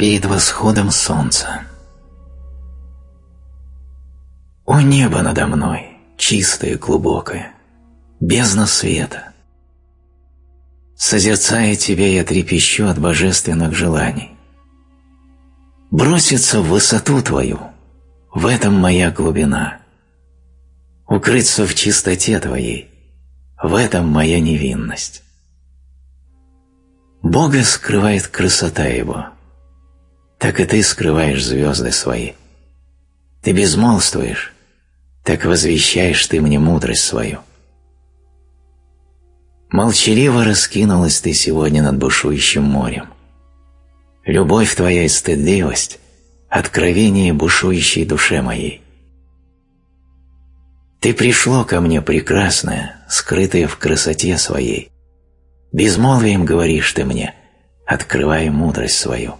перед восходом солнца. О небо надо мной, чистое, глубокое, бездна света. Созерцая тебя, я трепещу от божественных желаний. Броситься в высоту твою, в этом моя глубина. Укрыться в чистоте твоей, в этом моя невинность. Бога скрывает красота Его – так и ты скрываешь звезды свои. Ты безмолвствуешь, так возвещаешь ты мне мудрость свою. Молчаливо раскинулась ты сегодня над бушующим морем. Любовь твоя и стыдливость — откровение бушующей душе моей. Ты пришло ко мне прекрасное, скрытое в красоте своей. Безмолвием говоришь ты мне, открывая мудрость свою.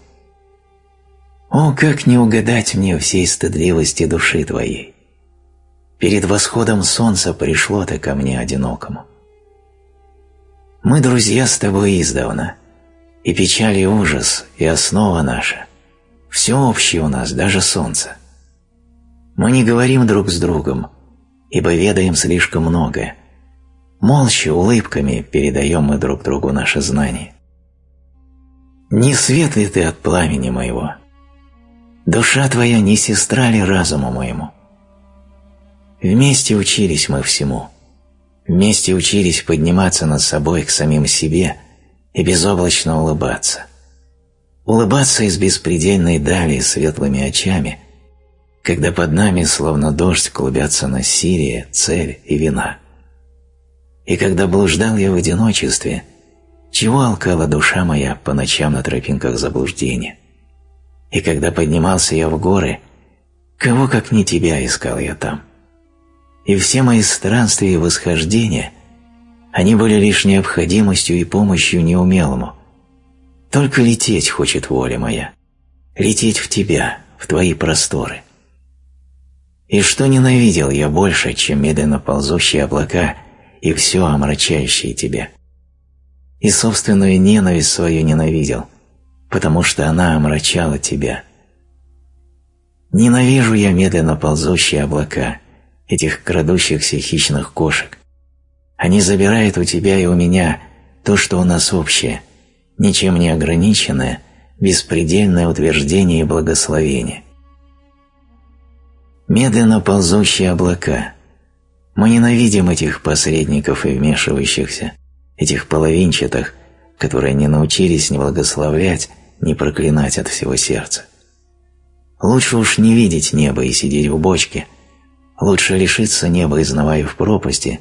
О, как не угадать мне всей стыдливости души твоей! Перед восходом солнца пришло ты ко мне одинокому. Мы друзья с тобой издавна, и печаль и ужас, и основа наша. Все общее у нас, даже солнце. Мы не говорим друг с другом, ибо ведаем слишком многое. Молча, улыбками передаем мы друг другу наше знание. Не свет ли ты от пламени моего, Душа твоя не сестра ли разуму моему? Вместе учились мы всему. Вместе учились подниматься над собой к самим себе и безоблачно улыбаться. Улыбаться из беспредельной дали светлыми очами, когда под нами словно дождь клубятся насилие, цель и вина. И когда блуждал я в одиночестве, чего алкала душа моя по ночам на тропинках заблуждения? И когда поднимался я в горы, кого как не тебя искал я там. И все мои странствия и восхождения, они были лишь необходимостью и помощью неумелому. Только лететь хочет воля моя, лететь в тебя, в твои просторы. И что ненавидел я больше, чем медленно ползущие облака и все омрачающее тебя? И собственную ненависть свою ненавидел – потому что она омрачала тебя. Ненавижу я медленно ползущие облака, этих крадущихся хищных кошек. Они забирают у тебя и у меня то, что у нас общее, ничем не ограниченное, беспредельное утверждение и благословение. Медленно ползущие облака. Мы ненавидим этих посредников и вмешивающихся, этих половинчатых, которые не научились не благословлять, не проклинать от всего сердца. Лучше уж не видеть небо и сидеть в бочке, лучше лишиться неба, изнывая в пропасти,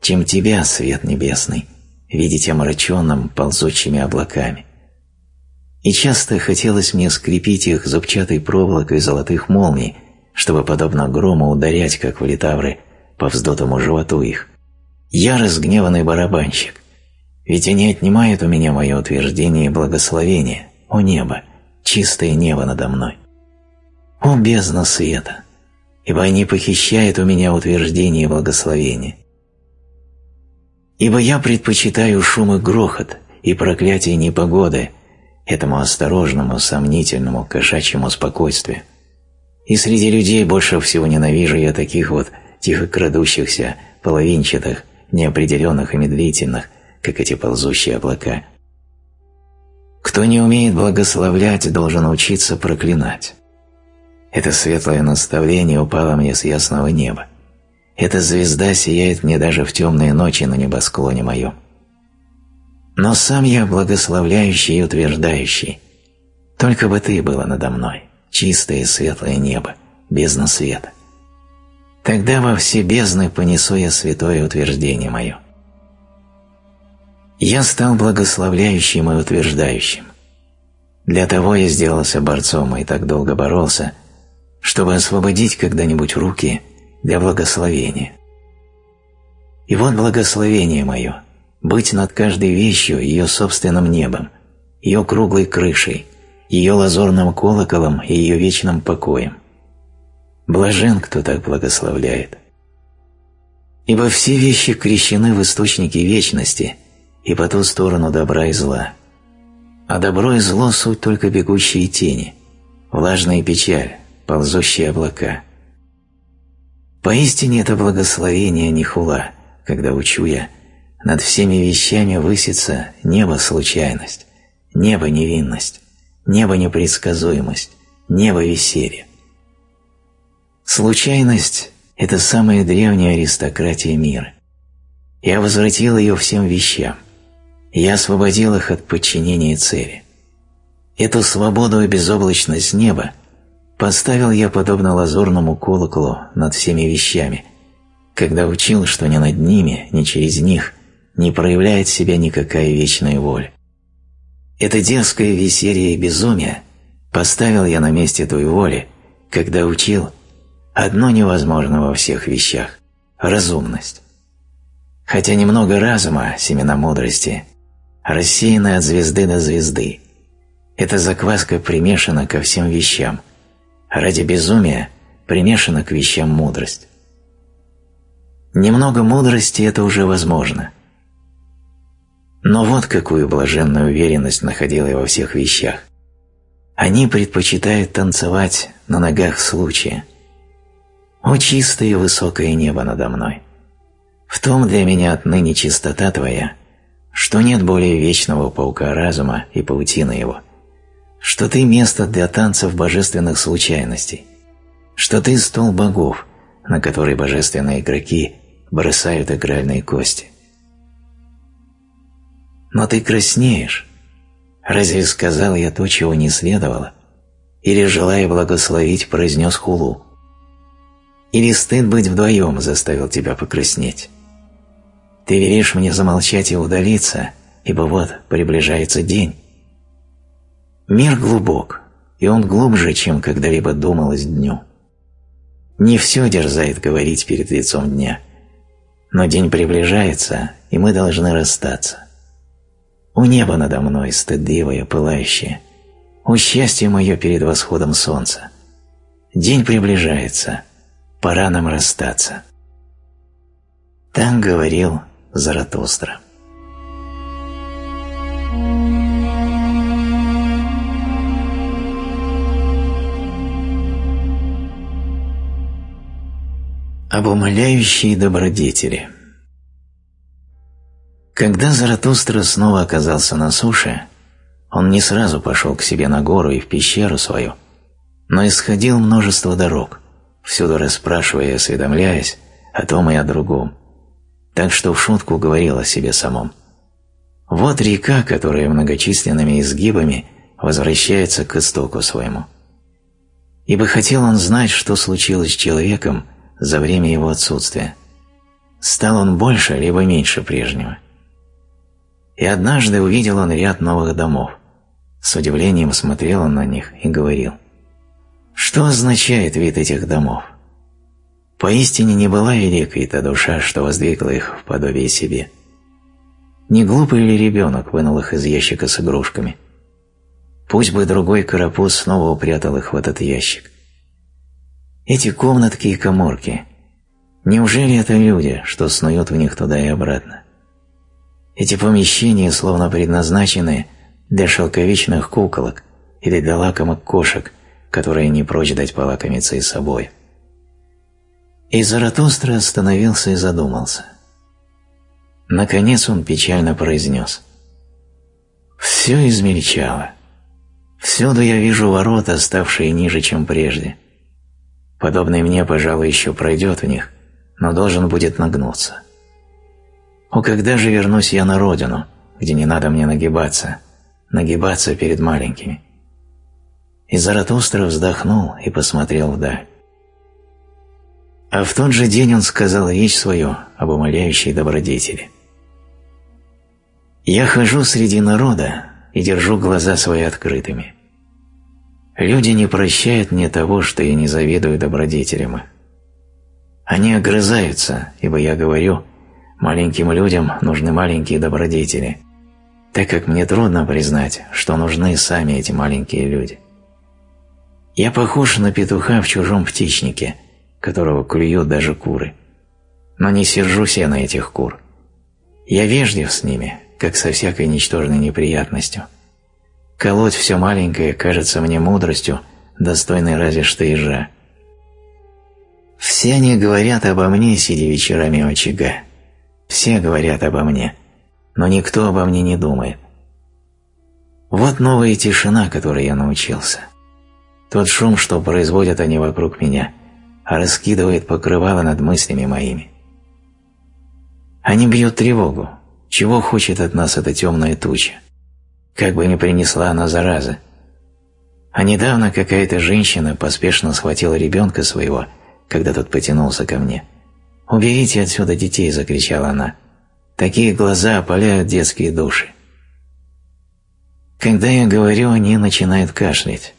чем тебя, свет небесный, видеть омраченным ползучими облаками. И часто хотелось мне скрепить их зубчатой проволокой золотых молний, чтобы, подобно грому, ударять, как в литавры, по вздутому животу их. Я разгневанный барабанщик, ведь они отнимают у меня мое утверждение и благословение, о небо, чистое небо надо мной! О бездна света! Ибо они похищают у меня утверждение и благословение. Ибо я предпочитаю шум и грохот и проклятие непогоды этому осторожному, сомнительному, кошачьему спокойствию. И среди людей больше всего ненавижу я таких вот тихо крадущихся, половинчатых, неопределенных и медлительных, как эти ползущие облака – кто не умеет благословлять, должен учиться проклинать. Это светлое наставление упало мне с ясного неба. Эта звезда сияет мне даже в темные ночи на небосклоне моем. Но сам я благословляющий и утверждающий. Только бы ты была надо мной, чистое и светлое небо, бездна света. Тогда во все бездны понесу я святое утверждение мое. Я стал благословляющим и утверждающим. Для того я сделался борцом и так долго боролся, чтобы освободить когда-нибудь руки для благословения. И вот благословение мое – быть над каждой вещью ее собственным небом, ее круглой крышей, ее лазурным колоколом и ее вечным покоем. Блажен, кто так благословляет. Ибо все вещи крещены в источнике вечности – и по ту сторону добра и зла. А добро и зло – суть только бегущие тени, влажная печаль, ползущие облака. Поистине это благословение не хула, когда учу я, над всеми вещами высится небо случайность, небо невинность, небо непредсказуемость, небо веселье. Случайность – это самая древняя аристократия мира. Я возвратил ее всем вещам. Я освободил их от подчинения цели. Эту свободу и безоблачность неба поставил я подобно лазурному колоколу над всеми вещами, когда учил, что ни над ними, ни через них не проявляет себя никакая вечная воля. Это дерзкое веселье и безумие поставил я на месте той воли, когда учил одно невозможно во всех вещах – разумность. Хотя немного разума, семена мудрости, рассеяны от звезды до звезды. Эта закваска примешана ко всем вещам, ради безумия примешана к вещам мудрость. Немного мудрости – это уже возможно – но вот какую блаженную уверенность находил я во всех вещах. Они предпочитают танцевать на ногах случая. О чистое и высокое небо надо мной! В том для меня отныне чистота твоя, что нет более вечного паука разума и паутины его, что ты место для танцев божественных случайностей, что ты стол богов, на который божественные игроки бросают игральные кости – но ты краснеешь. Разве сказал я то, чего не следовало? Или, желая благословить, произнес хулу? Или стыд быть вдвоем заставил тебя покраснеть? Ты веришь мне замолчать и удалиться, ибо вот приближается день. Мир глубок, и он глубже, чем когда-либо думалось дню. Не все дерзает говорить перед лицом дня, но день приближается, и мы должны расстаться. У неба надо мной стыдливое, пылающее. У счастье мое перед восходом солнца. День приближается, пора нам расстаться. Так говорил Заратустра. Об умоляющей добродетели – когда Заратустра снова оказался на суше, он не сразу пошел к себе на гору и в пещеру свою, но исходил множество дорог, всюду расспрашивая и осведомляясь о том и о другом, так что в шутку говорил о себе самом. Вот река, которая многочисленными изгибами возвращается к истоку своему. Ибо хотел он знать, что случилось с человеком за время его отсутствия. Стал он больше либо меньше прежнего – и однажды увидел он ряд новых домов. С удивлением смотрел он на них и говорил, «Что означает вид этих домов?» Поистине не была великой та душа, что воздвигла их в подобие себе. Не глупый ли ребенок вынул их из ящика с игрушками? Пусть бы другой карапуз снова упрятал их в этот ящик. Эти комнатки и коморки, неужели это люди, что снуют в них туда и обратно? Эти помещения словно предназначены для шелковичных куколок или для лакомых кошек, которые не прочь дать полакомиться и собой. И Заратустра остановился и задумался. Наконец он печально произнес. «Все измельчало. Всюду я вижу ворота, ставшие ниже, чем прежде. Подобный мне, пожалуй, еще пройдет в них, но должен будет нагнуться. О, когда же вернусь я на родину, где не надо мне нагибаться, нагибаться перед маленькими? И Заратустра вздохнул и посмотрел вдаль. А в тот же день он сказал речь свою об умоляющей добродетели. «Я хожу среди народа и держу глаза свои открытыми. Люди не прощают мне того, что я не завидую добродетелям. Они огрызаются, ибо я говорю – Маленьким людям нужны маленькие добродетели, так как мне трудно признать, что нужны сами эти маленькие люди. Я похож на петуха в чужом птичнике, которого клюют даже куры. Но не сержусь я на этих кур. Я вежлив с ними, как со всякой ничтожной неприятностью. Колоть все маленькое кажется мне мудростью, достойной разве что ежа. Все они говорят обо мне, сидя вечерами у очага. Все говорят обо мне, но никто обо мне не думает. Вот новая тишина, которой я научился. Тот шум, что производят они вокруг меня, раскидывает покрывало над мыслями моими. Они бьют тревогу. Чего хочет от нас эта темная туча? Как бы ни принесла она заразы. А недавно какая-то женщина поспешно схватила ребенка своего, когда тот потянулся ко мне. «Уберите отсюда детей!» – закричала она. «Такие глаза опаляют детские души». Когда я говорю, они начинают кашлять.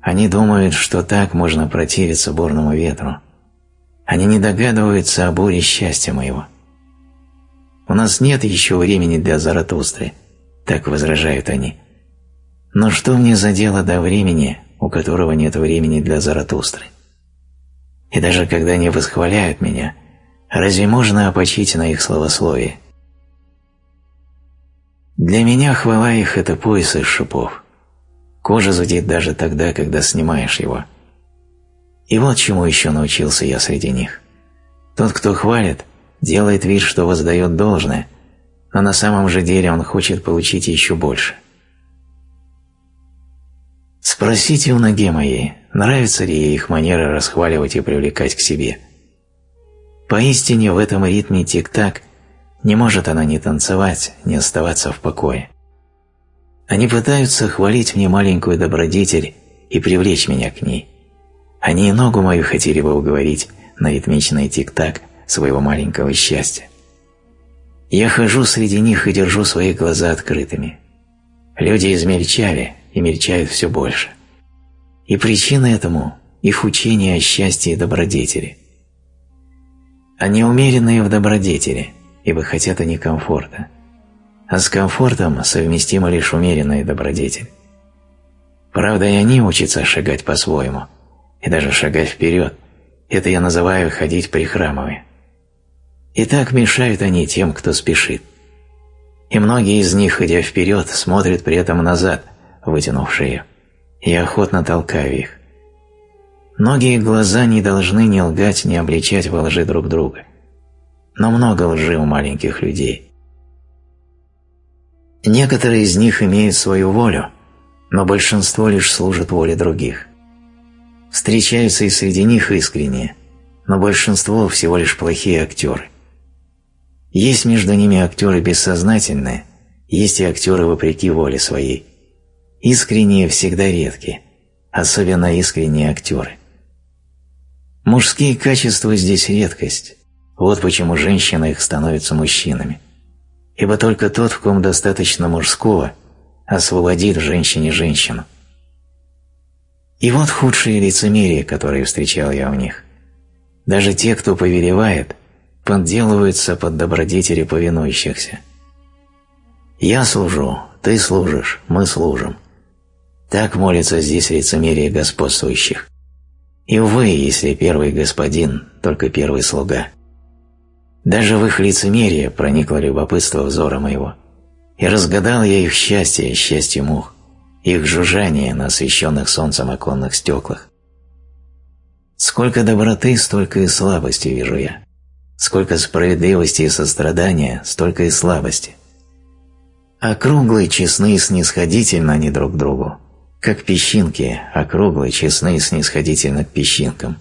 Они думают, что так можно противиться бурному ветру. Они не догадываются о буре счастья моего. У нас нет еще времени для Заратустры, так возражают они. Но что мне за дело до времени, у которого нет времени для Заратустры? И даже когда они восхваляют меня, разве можно опочить на их словословие? Для меня хвала их – это пояс из шипов. Кожа зудит даже тогда, когда снимаешь его. И вот чему еще научился я среди них. Тот, кто хвалит, делает вид, что воздает должное, но на самом же деле он хочет получить еще больше. Спросите у ноги моей, нравится ли ей их манера расхваливать и привлекать к себе. Поистине в этом ритме тик-так не может она не танцевать, не оставаться в покое. Они пытаются хвалить мне маленькую добродетель и привлечь меня к ней. Они и ногу мою хотели бы уговорить на ритмичный тик-так своего маленького счастья. Я хожу среди них и держу свои глаза открытыми. Люди измельчали и мельчают все больше. И причина этому – их учение о счастье и добродетели. Они умеренные в добродетели, ибо хотят они комфорта – а с комфортом совместима лишь умеренная добродетель. Правда, и они учатся шагать по-своему, и даже шагать вперед. Это я называю ходить прихрамывая. И так мешают они тем, кто спешит. И многие из них, идя вперед, смотрят при этом назад, вытянув шею. Я охотно толкаю их. Многие глаза не должны ни лгать, ни обличать во лжи друг друга. Но много лжи у маленьких людей – Некоторые из них имеют свою волю, но большинство лишь служит воле других. Встречаются и среди них искренние, но большинство всего лишь плохие актеры. Есть между ними актеры бессознательные, есть и актеры вопреки воле своей. Искренние всегда редкие, особенно искренние актеры. Мужские качества здесь редкость, вот почему женщины их становятся мужчинами ибо только тот, в ком достаточно мужского, освободит женщине женщину. И вот худшие лицемерие, которые встречал я у них. Даже те, кто повелевает, подделываются под добродетели повинующихся. «Я служу, ты служишь, мы служим». Так молится здесь лицемерие господствующих. И, увы, если первый господин, только первый слуга – даже в их лицемерие проникло любопытство взора моего, и разгадал я их счастье, счастье мух, их жужжание на освещенных солнцем оконных стеклах. Сколько доброты, столько и слабости вижу я. Сколько справедливости и сострадания, столько и слабости. Округлые, честны и снисходительны они друг другу, как песчинки, округлые, честны и снисходительны к песчинкам.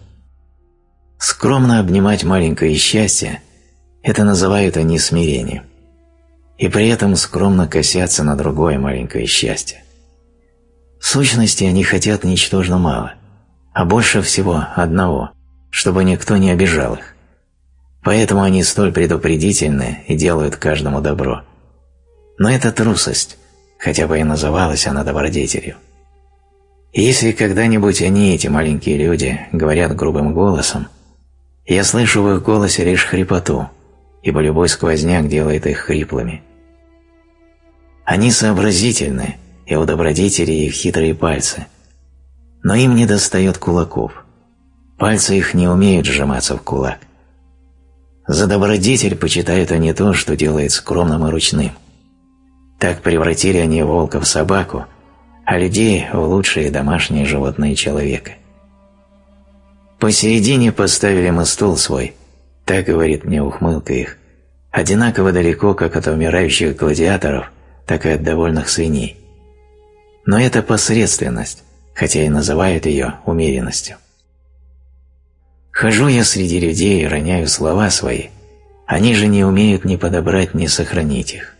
Скромно обнимать маленькое счастье – это называют они смирением. И при этом скромно косятся на другое маленькое счастье. В сущности, они хотят ничтожно мало, а больше всего одного, чтобы никто не обижал их. Поэтому они столь предупредительны и делают каждому добро. Но это трусость, хотя бы и называлась она добродетелью. И если когда-нибудь они, эти маленькие люди, говорят грубым голосом, я слышу в их голосе лишь хрипоту – ибо любой сквозняк делает их хриплыми. Они сообразительны, и у добродетелей их хитрые пальцы, но им не достает кулаков. Пальцы их не умеют сжиматься в кулак. За добродетель почитают они то, что делает скромным и ручным. Так превратили они волка в собаку, а людей в лучшие домашние животные человека. Посередине поставили мы стул свой, так говорит мне ухмылка их, одинаково далеко как от умирающих гладиаторов, так и от довольных свиней. Но это посредственность, хотя и называют ее умеренностью. Хожу я среди людей и роняю слова свои, они же не умеют ни подобрать, ни сохранить их.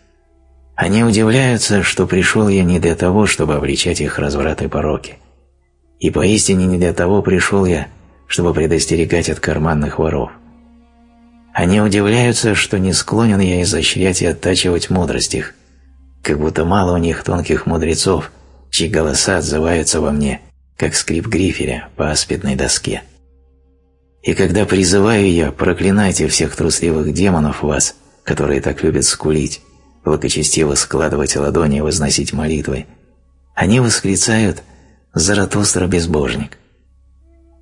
Они удивляются, что пришел я не для того, чтобы обличать их разврат и пороки. И поистине не для того пришел я, чтобы предостерегать от карманных воров. Они удивляются, что не склонен я изощрять и оттачивать мудрость их, как будто мало у них тонких мудрецов, чьи голоса отзываются во мне, как скрип грифеля по аспидной доске. И когда призываю я, проклинайте всех трусливых демонов вас, которые так любят скулить, благочестиво складывать ладони и возносить молитвы, они восклицают «Заратустра безбожник».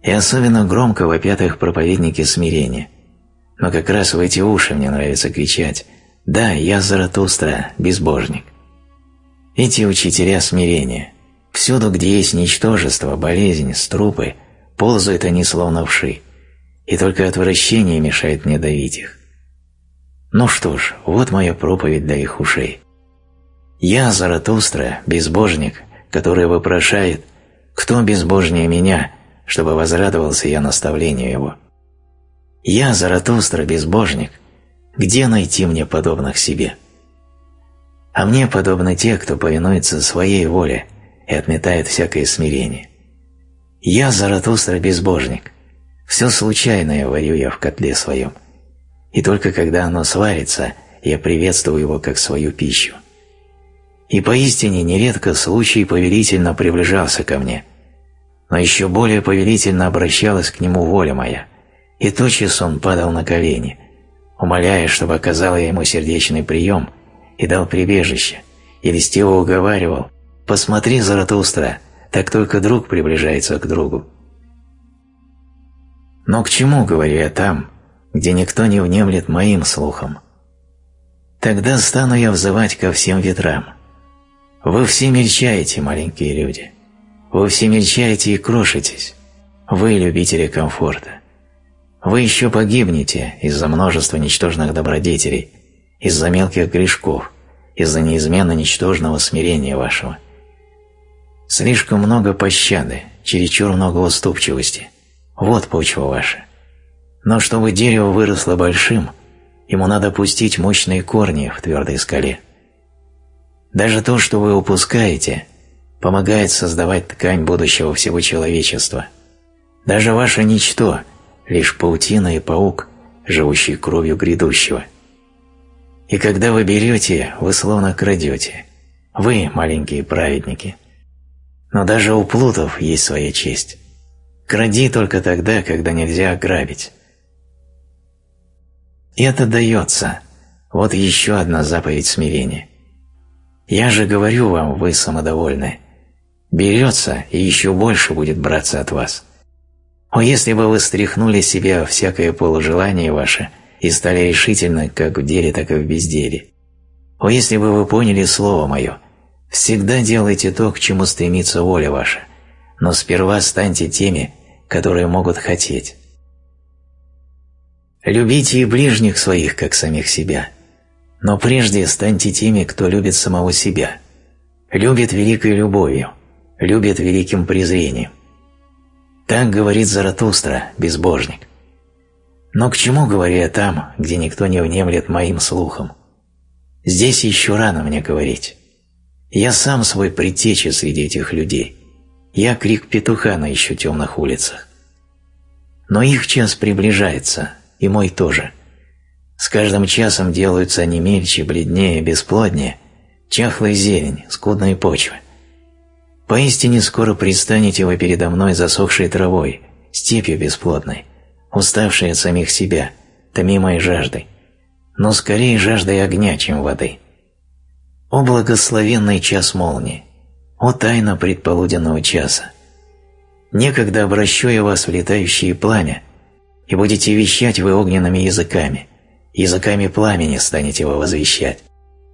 И особенно громко вопят их проповедники смирения. Но как раз в эти уши мне нравится кричать «Да, я Заратустра, безбожник». Эти учителя смирения. Всюду, где есть ничтожество, болезнь, струпы, ползают они словно вши и только отвращение мешает мне давить их. Ну что ж, вот моя проповедь для их ушей. Я, Заратустра, безбожник, который вопрошает, кто безбожнее меня, чтобы возрадовался я наставлению его. Я, Заратустра, безбожник, где найти мне подобных себе? А мне подобны те, кто повинуется своей воле и отметает всякое смирение. Я, Заратустра, безбожник, все случайное варю я в котле своем, и только когда оно сварится, я приветствую его как свою пищу. И поистине нередко случай повелительно приближался ко мне, но еще более повелительно обращалась к нему воля моя, и тотчас он падал на колени, умоляя, чтобы оказал я ему сердечный прием и дал прибежище, и льстиво уговаривал «Посмотри, Заратустра, так только друг приближается к другу». Но к чему, говорю я, там, где никто не внемлет моим слухом? Тогда стану я взывать ко всем ветрам. Вы все мельчаете, маленькие люди. Вы все мельчаете и крошитесь. Вы любители комфорта. Вы еще погибнете из-за множества ничтожных добродетелей, из-за мелких грешков, из-за неизменно ничтожного смирения вашего. Слишком много пощады, чересчур много уступчивости – вот почва ваша. Но чтобы дерево выросло большим, ему надо пустить мощные корни в твердой скале. Даже то, что вы упускаете, помогает создавать ткань будущего всего человечества. Даже ваше ничто – лишь паутина и паук, живущий кровью грядущего. И когда вы берете, вы словно крадете. Вы – маленькие праведники. Но даже у плутов есть своя честь. Кради только тогда, когда нельзя ограбить. Это дается. Вот еще одна заповедь смирения. Я же говорю вам, вы самодовольны. Берется и еще больше будет браться от вас. О, если бы вы стряхнули себе всякое полужелание ваше и стали решительны как в деле, так и в безделе. О, если бы вы поняли слово мое, всегда делайте то, к чему стремится воля ваша, но сперва станьте теми, которые могут хотеть. Любите и ближних своих, как самих себя, но прежде станьте теми, кто любит самого себя, любит великой любовью, любит великим презрением. Так говорит Заратустра, безбожник. Но к чему говорю я там, где никто не внемлет моим слухом? Здесь еще рано мне говорить. Я сам свой предтеча среди этих людей. Я крик петуха на еще темных улицах. Но их час приближается, и мой тоже. С каждым часом делаются они мельче, бледнее, бесплоднее, чахлая зелень, скудные почвы. Поистине скоро предстанете вы передо мной засохшей травой, степью бесплодной, уставшей от самих себя, томимой жаждой, но скорее жаждой огня, чем воды. О благословенный час молнии! О тайна предполуденного часа! Некогда обращу я вас в летающие пламя, и будете вещать вы огненными языками, языками пламени станете вы возвещать.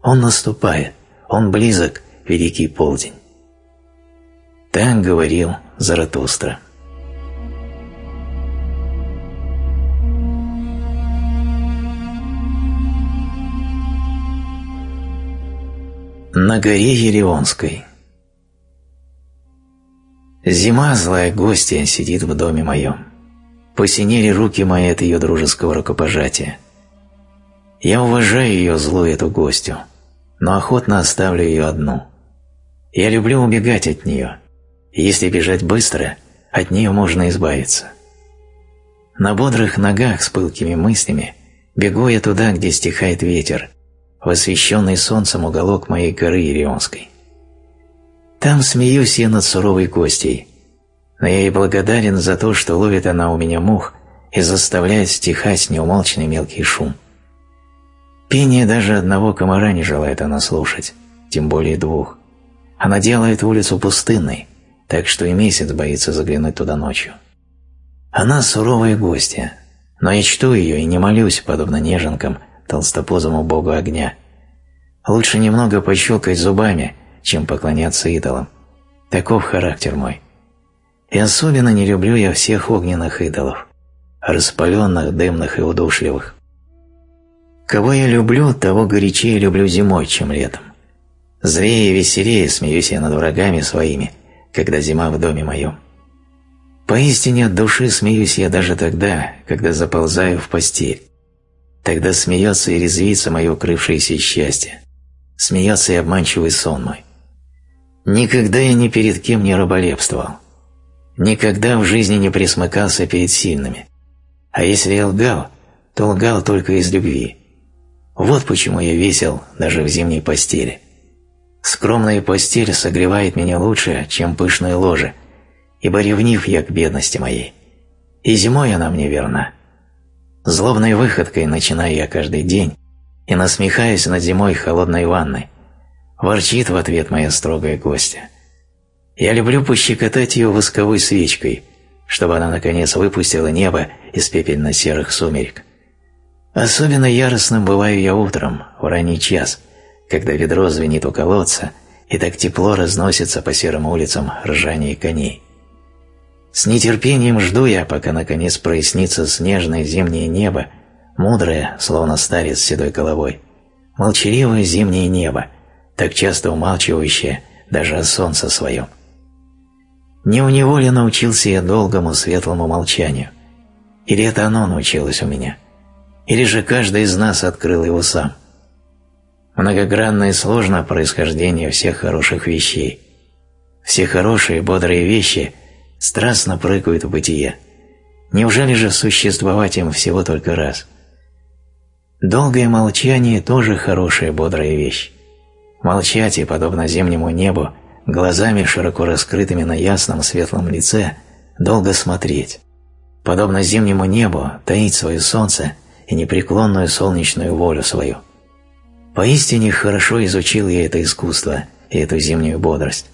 Он наступает, он близок, великий полдень. Так говорил Заратустра. На горе Еревонской Зима, злая гостья, сидит в доме моем. Посинели руки мои от ее дружеского рукопожатия. Я уважаю ее злую эту гостью, но охотно оставлю ее одну. Я люблю убегать от нее, если бежать быстро, от нее можно избавиться. На бодрых ногах с пылкими мыслями бегу я туда, где стихает ветер, в освещенный солнцем уголок моей горы Ерионской. Там смеюсь я над суровой гостьей, но я ей благодарен за то, что ловит она у меня мух и заставляет стихать неумолчный мелкий шум. Пение даже одного комара не желает она слушать, тем более двух. Она делает улицу пустынной, так что и месяц боится заглянуть туда ночью. Она суровая гостья, но я чту ее и не молюсь, подобно неженкам, толстопозому богу огня. Лучше немного пощелкать зубами, чем поклоняться идолам. Таков характер мой. И особенно не люблю я всех огненных идолов, распаленных, дымных и удушливых. Кого я люблю, того горячее люблю зимой, чем летом. Зрее и веселее смеюсь я над врагами своими, когда зима в доме моем. Поистине от души смеюсь я даже тогда, когда заползаю в постель. Тогда смеется и резвится мое укрывшееся счастье. Смеется и обманчивый сон мой. Никогда я ни перед кем не раболепствовал. Никогда в жизни не присмыкался перед сильными. А если я лгал, то лгал только из любви. Вот почему я весел даже в зимней постели. Скромная постель согревает меня лучше, чем пышное ложе, ибо ревнив я к бедности моей. И зимой она мне верна. Злобной выходкой начинаю я каждый день и насмехаюсь над зимой холодной ванной. Ворчит в ответ моя строгая гостья. Я люблю пощекотать ее восковой свечкой, чтобы она наконец выпустила небо из пепельно-серых сумерек. Особенно яростным бываю я утром, в ранний час, когда ведро звенит у колодца и так тепло разносится по серым улицам ржание коней. С нетерпением жду я, пока наконец прояснится снежное зимнее небо, мудрое, словно старец с седой головой, молчаливое зимнее небо, так часто умалчивающее даже о солнце своем. Не у него ли научился я долгому светлому молчанию? Или это оно научилось у меня? Или же каждый из нас открыл его сам? Многогранно и сложно происхождение всех хороших вещей. Все хорошие, бодрые вещи – страстно прыгают в бытие. Неужели же существовать им всего только раз? Долгое молчание тоже хорошая бодрая вещь. Молчать и, подобно зимнему небу, глазами широко раскрытыми на ясном светлом лице, долго смотреть. Подобно зимнему небу, таить свое солнце и непреклонную солнечную волю свою. Поистине хорошо изучил я это искусство и эту зимнюю бодрость.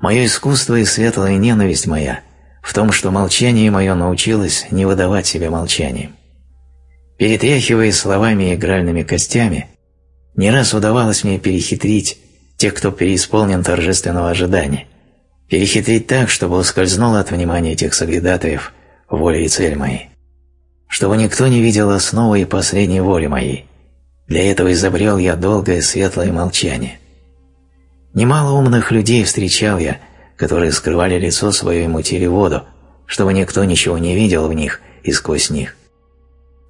Мое искусство и светлая ненависть моя в том, что молчание мое научилось не выдавать себе молчанием. Перетряхивая словами и игральными костями, не раз удавалось мне перехитрить тех, кто переисполнен торжественного ожидания, перехитрить так, чтобы ускользнул от внимания этих соглядатаев воля и цель моей, чтобы никто не видел основы и последней воли моей. Для этого изобрел я долгое светлое молчание – Немало умных людей встречал я, которые скрывали лицо свое и мутили воду, чтобы никто ничего не видел в них и сквозь них.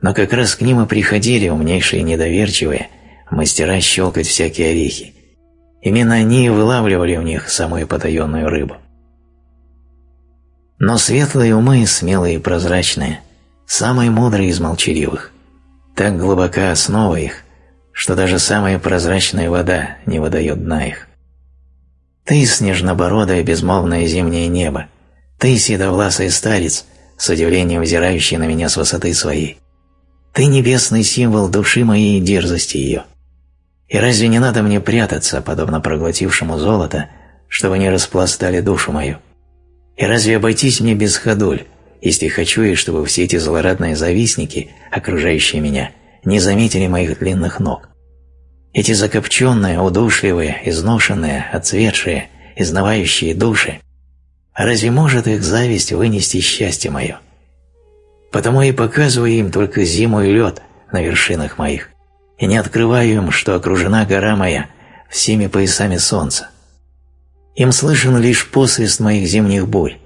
Но как раз к ним и приходили умнейшие недоверчивые, мастера щелкать всякие орехи. Именно они и вылавливали в них самую потаенную рыбу. Но светлые умы, смелые и прозрачные, самые мудрые из молчаливых. Так глубока основа их, что даже самая прозрачная вода не выдает дна их. Ты, снежнобородое безмолвное зимнее небо, ты, седовласый старец, с удивлением взирающий на меня с высоты своей. Ты небесный символ души моей и дерзости ее. И разве не надо мне прятаться, подобно проглотившему золото, чтобы не распластали душу мою? И разве обойтись мне без ходуль, если хочу и чтобы все эти злорадные завистники, окружающие меня, не заметили моих длинных ног? Эти закопченные, удушливые, изношенные, отцветшие изнывающие души, разве может их зависть вынести счастье мое? Потому и показываю им только зиму и лед на вершинах моих, и не открываю им, что окружена гора моя всеми поясами солнца. Им слышен лишь посвист моих зимних бурь,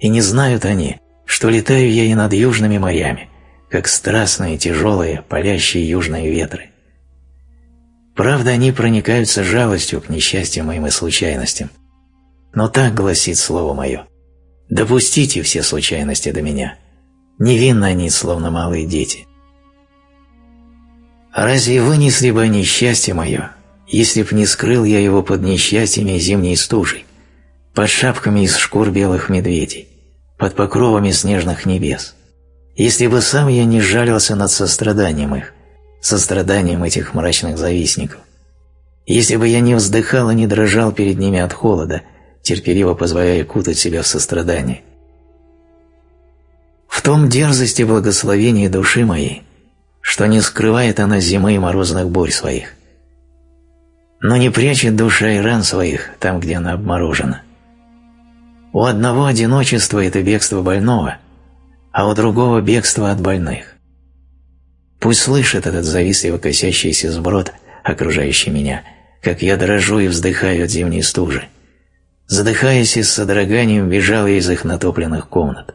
и не знают они, что летаю я и над южными морями, как страстные, тяжелые, палящие южные ветры. Правда, они проникаются жалостью к несчастьям моим и случайностям. Но так гласит слово мое. Допустите все случайности до меня. Невинны они, словно малые дети. Разве вынесли бы они счастье мое, если б не скрыл я его под несчастьями зимней стужей, под шапками из шкур белых медведей, под покровами снежных небес, если бы сам я не жалился над состраданием их, состраданием этих мрачных завистников, если бы я не вздыхал и не дрожал перед ними от холода, терпеливо позволяя кутать себя в сострадание. В том дерзости благословения души моей, что не скрывает она зимы и морозных бурь своих, но не прячет душа и ран своих там, где она обморожена. У одного одиночество – это бегство больного, а у другого – бегство от больных. Пусть слышит этот завистливо косящийся сброд, окружающий меня, как я дрожу и вздыхаю от зимней стужи. Задыхаясь и с содроганием, бежал я из их натопленных комнат.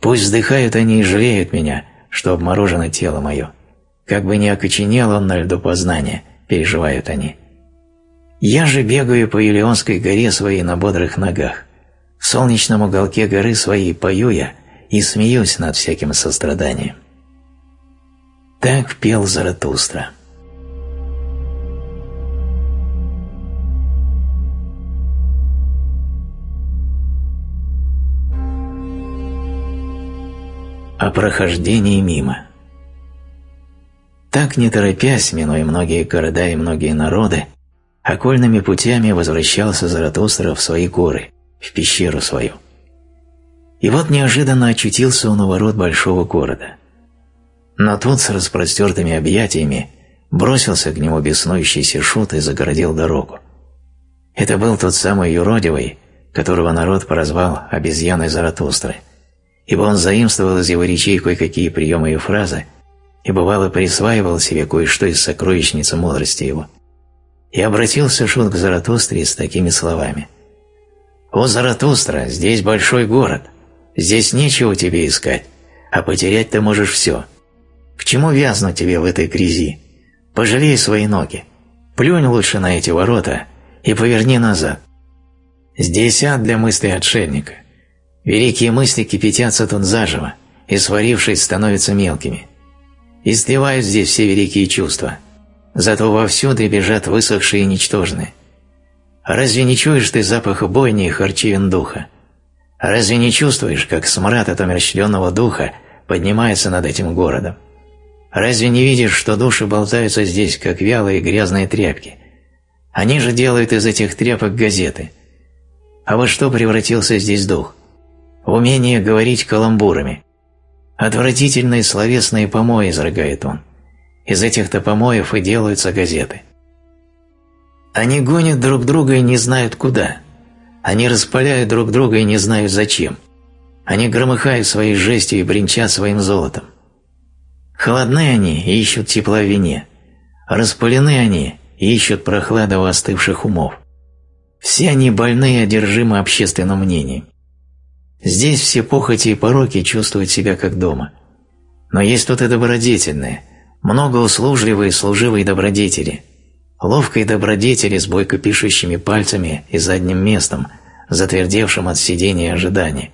Пусть вздыхают они и жалеют меня, что обморожено тело мое. Как бы ни окоченел он на льду познания, переживают они. Я же бегаю по Илионской горе своей на бодрых ногах. В солнечном уголке горы своей пою я и смеюсь над всяким состраданием. Так пел Заратустра. О прохождении мимо. Так, не торопясь, минуя многие города и многие народы, окольными путями возвращался Заратустра в свои горы, в пещеру свою. И вот неожиданно очутился он у ворот большого города. Но тут с распростертыми объятиями бросился к нему беснующийся шут и загородил дорогу. Это был тот самый юродивый, которого народ прозвал обезьяной Заратустры, ибо он заимствовал из его речей кое-какие приемы и фразы и бывало присваивал себе кое-что из сокровищницы мудрости его. И обратился шут к Заратустре с такими словами. «О, Заратустра, здесь большой город, здесь нечего тебе искать, а потерять ты можешь все». К чему вязнуть тебе в этой грязи? Пожалей свои ноги. Плюнь лучше на эти ворота и поверни назад. Здесь ад для мысли отшельника. Великие мысли кипятятся тут заживо, и, сварившись, становятся мелкими. Истлевают здесь все великие чувства, зато вовсюду бежат высохшие и ничтожные. Разве не чуешь ты запаха бойни и харчевин духа? Разве не чувствуешь, как смрад от омерщенного духа поднимается над этим городом? Разве не видишь, что души болтаются здесь, как вялые грязные тряпки? Они же делают из этих тряпок газеты. А во что превратился здесь дух? В умение говорить каламбурами. Отвратительные словесные помои изрыгает он. Из этих-то помоев и делаются газеты. Они гонят друг друга и не знают куда. Они распаляют друг друга и не знают зачем. Они громыхают своей жестью и бренчат своим золотом. Холодны они и ищут тепла в вине. Распылены они и ищут прохлады у остывших умов. Все они больны и одержимы общественным мнением. Здесь все похоти и пороки чувствуют себя как дома. Но есть тут и добродетельные, много услужливые служивые добродетели, ловкие добродетели с бойко пишущими пальцами и задним местом, затвердевшим от сидения и ожидания.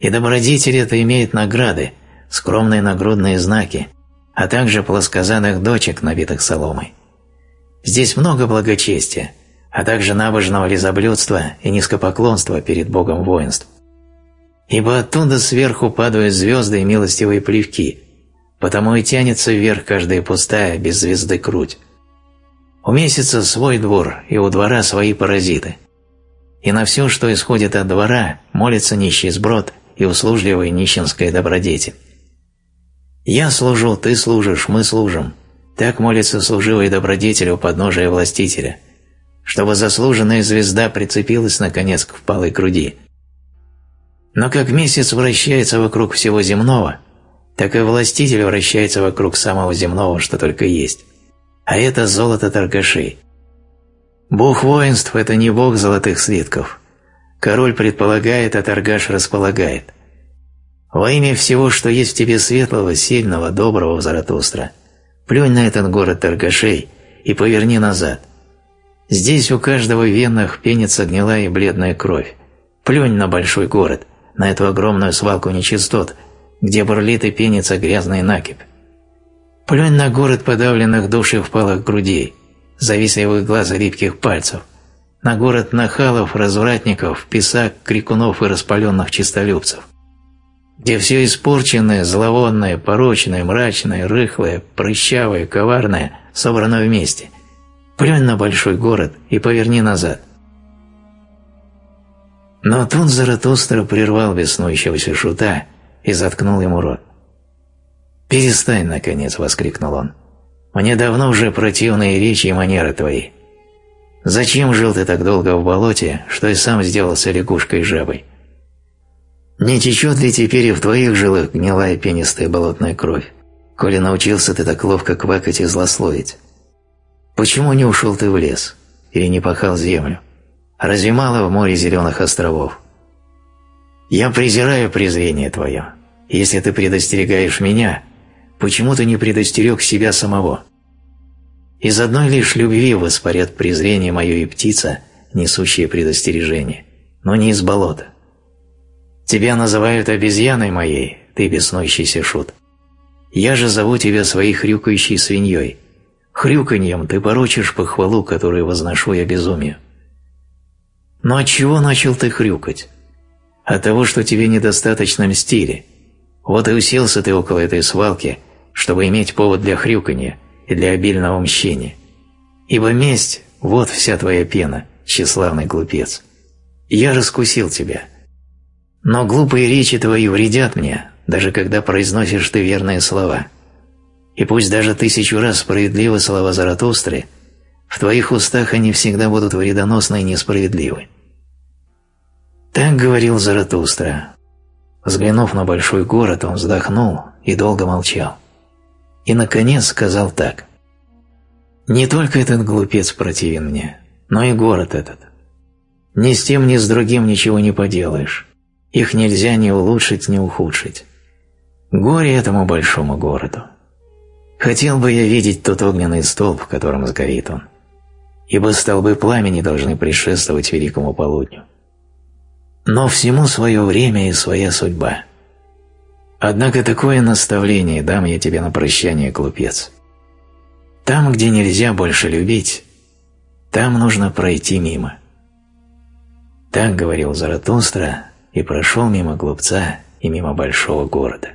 И добродетели это имеют награды, скромные нагрудные знаки, а также плоскозадых дочек, набитых соломой. Здесь много благочестия, а также набожного лизоблюдства и низкопоклонства перед Богом воинств. Ибо оттуда сверху падают звезды и милостивые плевки, потому и тянется вверх каждая пустая, без звезды круть. У месяца свой двор, и у двора свои паразиты. И на все, что исходит от двора, молится нищий сброд и услужливый нищенская добродетель. «Я служу, ты служишь, мы служим». Так молится служивый добродетелю подножия властителя. чтобы заслуженная звезда прицепилась наконец к впалой груди. Но как месяц вращается вокруг всего земного, так и властитель вращается вокруг самого земного, что только есть. А это золото торгашей. Бог воинств – это не бог золотых слитков. Король предполагает, а торгаш располагает. Во имя всего, что есть в тебе светлого, сильного, доброго, Заратустра, плюнь на этот город торгашей и поверни назад. Здесь у каждого в венах пенится гнилая и бледная кровь. Плюнь на большой город, на эту огромную свалку нечистот, где бурлит и пенится грязная накипь. Плюнь на город подавленных душ и впалых грудей, завистливых глаз и липких пальцев, на город нахалов, развратников, писак, крикунов и распаленных чистолюбцев, где все испорченное, зловонное, порочное, мрачное, рыхлое, прыщавое, коварное собрано вместе. Плюнь на большой город и поверни назад. Но тут Заратустра прервал беснующегося шута и заткнул ему рот. «Перестань, наконец!» — воскликнул он. «Мне давно уже противные речи и манеры твои. Зачем жил ты так долго в болоте, что и сам сделался лягушкой жабой? Не течет ли теперь и в твоих жилах гнилая пенистая болотная кровь, коли научился ты так ловко квакать и злословить? Почему не ушел ты в лес или не пахал землю? Разве мало в море зеленых островов? Я презираю презрение твое. Если ты предостерегаешь меня, почему ты не предостерег себя самого? Из одной лишь любви воспарят презрение мое и птица, несущие предостережение, но не из болота. Тебя называют обезьяной моей, ты беснующийся шут. Я же зову тебя своей хрюкающей свиньей. Хрюканьем ты порочишь похвалу, которую возношу я безумию. Но от чего начал ты хрюкать? От того, что тебе недостаточно мстили. Вот и уселся ты около этой свалки, чтобы иметь повод для хрюканья и для обильного мщения. Ибо месть – вот вся твоя пена, тщеславный глупец. Я раскусил тебя. Но глупые речи твои вредят мне, даже когда произносишь ты верные слова. И пусть даже тысячу раз справедливы слова Заратустры – в твоих устах они всегда будут вредоносны и несправедливы. Так говорил Заратустра. Взглянув на большой город, он вздохнул и долго молчал. И, наконец, сказал так. «Не только этот глупец противен мне, но и город этот. Ни с тем, ни с другим ничего не поделаешь. Их нельзя ни улучшить, ни ухудшить. Горе этому большому городу. Хотел бы я видеть тот огненный столб, в котором сгорит он ибо столбы пламени должны предшествовать великому полудню. Но всему свое время и своя судьба. Однако такое наставление дам я тебе на прощание, глупец. Там, где нельзя больше любить, там нужно пройти мимо. Так говорил Заратустра и прошел мимо глупца и мимо большого города.